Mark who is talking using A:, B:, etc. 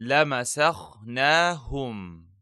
A: لمسخناهم.